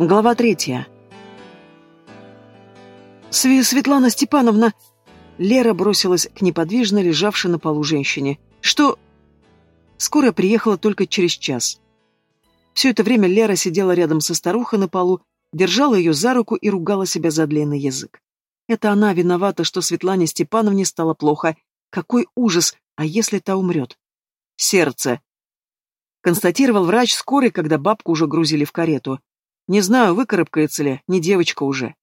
Глава третья. Сви Светлана Степановна... Лера бросилась к неподвижно лежавшей на полу женщине. Что... Скорая приехала только через час. Все это время Лера сидела рядом со старухой на полу, держала ее за руку и ругала себя за длинный язык. Это она виновата, что Светлане Степановне стало плохо. Какой ужас, а если та умрет? Сердце. Констатировал врач скорой, когда бабку уже грузили в карету. Не знаю, выкарабкается ли, не девочка уже.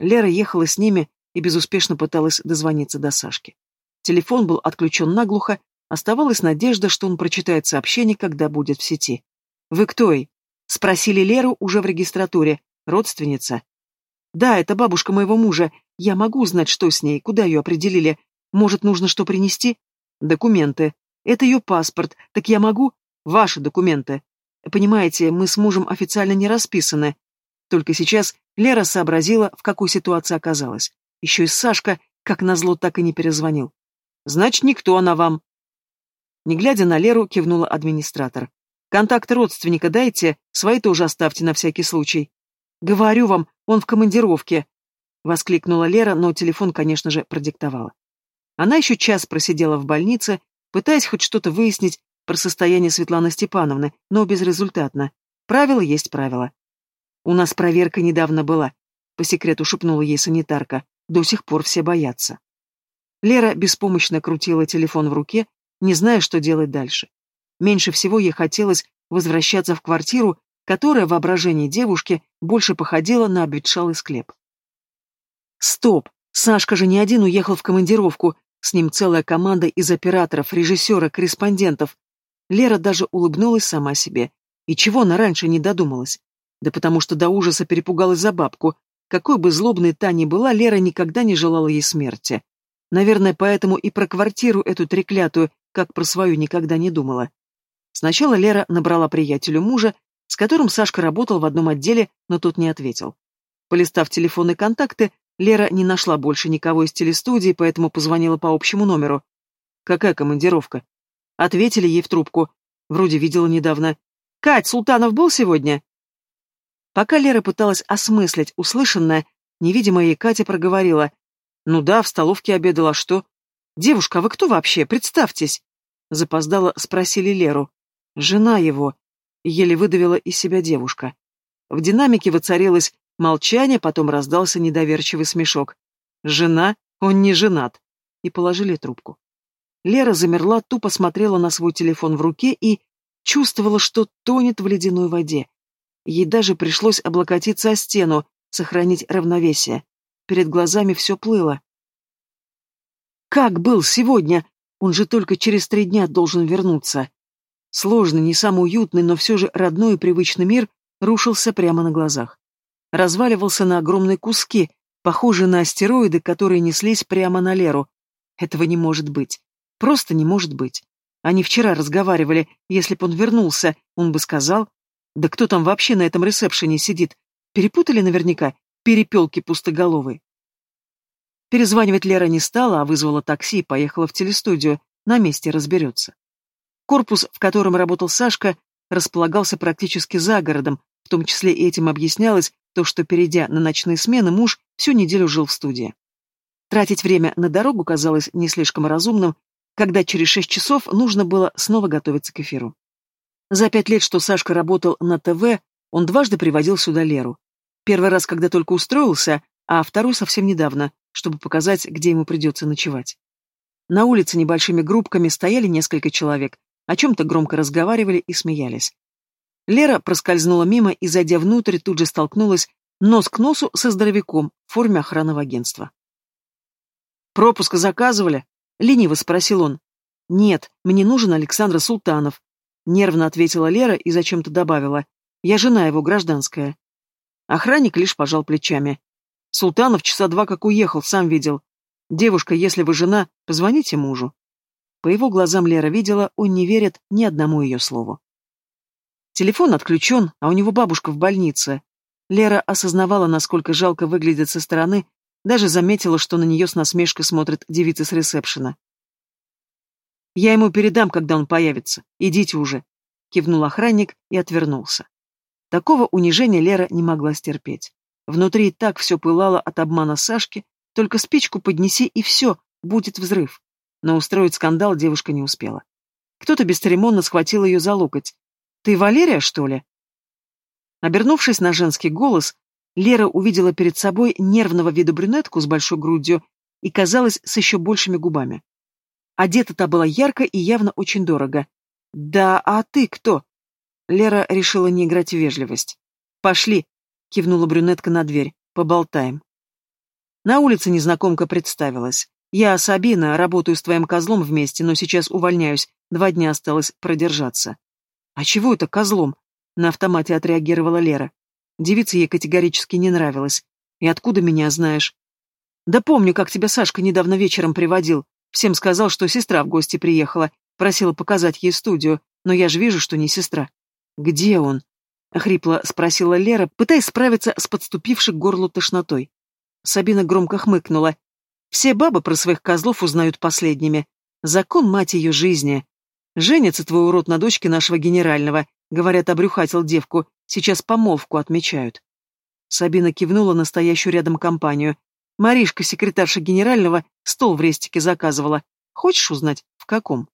Лера ехала с ними и безуспешно пыталась дозвониться до Сашки. Телефон был отключен наглухо, оставалась надежда, что он прочитает сообщение, когда будет в сети. «Вы кто и?» — спросили Леру уже в регистратуре. «Родственница?» «Да, это бабушка моего мужа. Я могу узнать, что с ней, куда ее определили. Может, нужно что принести?» «Документы. Это ее паспорт. Так я могу?» «Ваши документы. Понимаете, мы с мужем официально не расписаны. Только сейчас Лера сообразила, в какой ситуации оказалась. Еще и Сашка, как назло, так и не перезвонил. Значит, никто она вам. Не глядя на Леру, кивнула администратор. Контакты родственника дайте, свои тоже оставьте на всякий случай. Говорю вам, он в командировке. Воскликнула Лера, но телефон, конечно же, продиктовала. Она еще час просидела в больнице, пытаясь хоть что-то выяснить про состояние Светланы Степановны, но безрезультатно. Правило есть правило. «У нас проверка недавно была», — по секрету шепнула ей санитарка. «До сих пор все боятся». Лера беспомощно крутила телефон в руке, не зная, что делать дальше. Меньше всего ей хотелось возвращаться в квартиру, которая в воображении девушки больше походила на обветшалый склеп. «Стоп! Сашка же не один уехал в командировку, с ним целая команда из операторов, режиссера, корреспондентов. Лера даже улыбнулась сама себе. И чего она раньше не додумалась? Да потому что до ужаса перепугалась за бабку. Какой бы злобной та ни была, Лера никогда не желала ей смерти. Наверное, поэтому и про квартиру эту треклятую, как про свою, никогда не думала. Сначала Лера набрала приятелю мужа, с которым Сашка работал в одном отделе, но тот не ответил. Полистав телефонные контакты, Лера не нашла больше никого из телестудии, поэтому позвонила по общему номеру. «Какая командировка?» Ответили ей в трубку. Вроде видела недавно. «Кать, Султанов был сегодня?» Пока Лера пыталась осмыслить услышанное, невидимая ей Катя проговорила. «Ну да, в столовке обедала, что?» «Девушка, а вы кто вообще? Представьтесь!» Запоздала, спросили Леру. «Жена его», — еле выдавила из себя девушка. В динамике воцарилось молчание, потом раздался недоверчивый смешок. «Жена? Он не женат!» И положили трубку. Лера замерла, тупо смотрела на свой телефон в руке и чувствовала, что тонет в ледяной воде. Ей даже пришлось облокотиться о стену, сохранить равновесие. Перед глазами все плыло. «Как был сегодня? Он же только через три дня должен вернуться». Сложный, не самый уютный, но все же родной и привычный мир рушился прямо на глазах. Разваливался на огромные куски, похожие на астероиды, которые неслись прямо на Леру. Этого не может быть. Просто не может быть. Они вчера разговаривали, если б он вернулся, он бы сказал... Да кто там вообще на этом ресепшене сидит? Перепутали наверняка, перепелки пустоголовые. Перезванивать Лера не стала, а вызвала такси и поехала в телестудию, на месте разберется. Корпус, в котором работал Сашка, располагался практически за городом, в том числе и этим объяснялось то, что, перейдя на ночные смены, муж всю неделю жил в студии. Тратить время на дорогу казалось не слишком разумным, когда через шесть часов нужно было снова готовиться к эфиру. За пять лет, что Сашка работал на ТВ, он дважды приводил сюда Леру. Первый раз, когда только устроился, а второй совсем недавно, чтобы показать, где ему придется ночевать. На улице небольшими группками стояли несколько человек, о чем-то громко разговаривали и смеялись. Лера проскользнула мимо и, зайдя внутрь, тут же столкнулась нос к носу со здоровяком в форме охранного агентства. «Пропуск заказывали?» Лениво спросил он. «Нет, мне нужен Александр Султанов», — нервно ответила Лера и зачем-то добавила. «Я жена его, гражданская». Охранник лишь пожал плечами. «Султанов часа два как уехал, сам видел. Девушка, если вы жена, позвоните мужу». По его глазам Лера видела, он не верит ни одному ее слову. Телефон отключен, а у него бабушка в больнице. Лера осознавала, насколько жалко выглядит со стороны, даже заметила, что на нее с насмешкой смотрит девица с ресепшена. «Я ему передам, когда он появится. Идите уже», — кивнул охранник и отвернулся. Такого унижения Лера не могла стерпеть. Внутри и так все пылало от обмана Сашки, только спичку поднеси и все, будет взрыв. Но устроить скандал девушка не успела. Кто-то бесцеремонно схватил ее за локоть. «Ты Валерия, что ли?» Обернувшись на женский голос, Лера увидела перед собой нервного вида брюнетку с большой грудью и, казалось, с еще большими губами. Одета та была ярко и явно очень дорого. «Да, а ты кто?» Лера решила не играть в вежливость. «Пошли», — кивнула брюнетка на дверь, — «поболтаем». На улице незнакомка представилась. «Я Сабина, работаю с твоим козлом вместе, но сейчас увольняюсь, два дня осталось продержаться». «А чего это козлом?» — на автомате отреагировала Лера. Девица ей категорически не нравилась. «И откуда меня знаешь?» «Да помню, как тебя Сашка недавно вечером приводил. Всем сказал, что сестра в гости приехала, просила показать ей студию, но я же вижу, что не сестра». «Где он?» — хрипло спросила Лера, пытаясь справиться с подступившей к горлу тошнотой. Сабина громко хмыкнула. «Все бабы про своих козлов узнают последними. Закон, мать ее, жизни. Женится твой урод на дочке нашего генерального. Говорят, обрюхатил девку. Сейчас помолвку отмечают». Сабина кивнула на стоящую рядом компанию. Маришка, секретарша генерального, стол в рестике заказывала. Хочешь узнать, в каком?